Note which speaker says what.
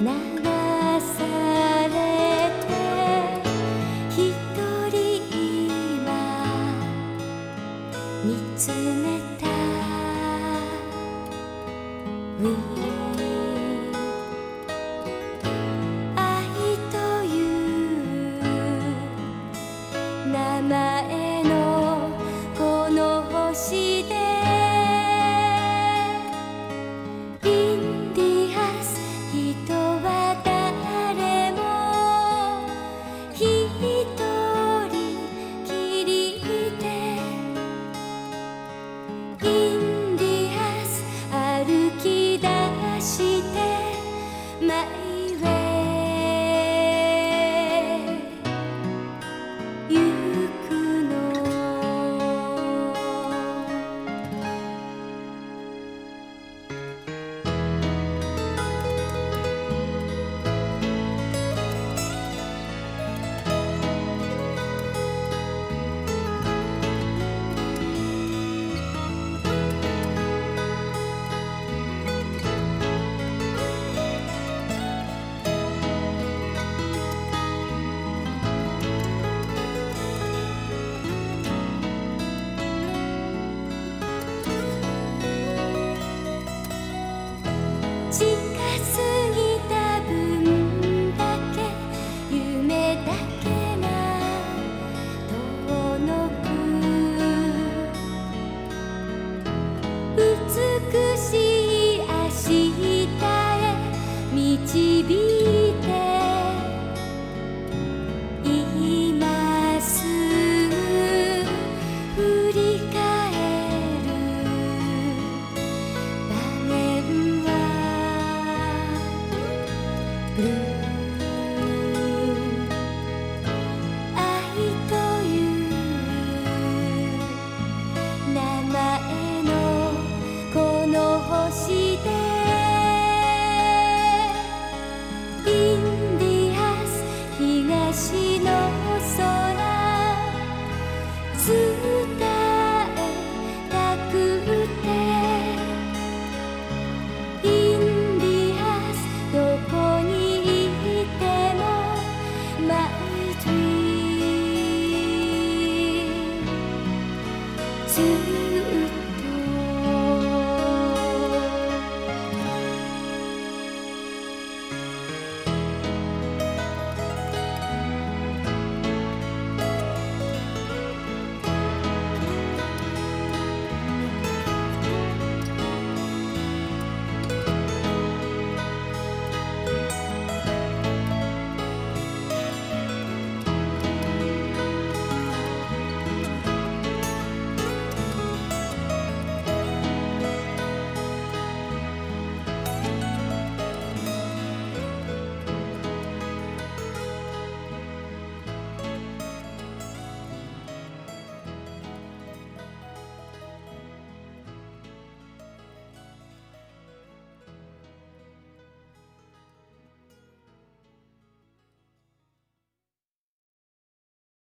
Speaker 1: 見つめた」to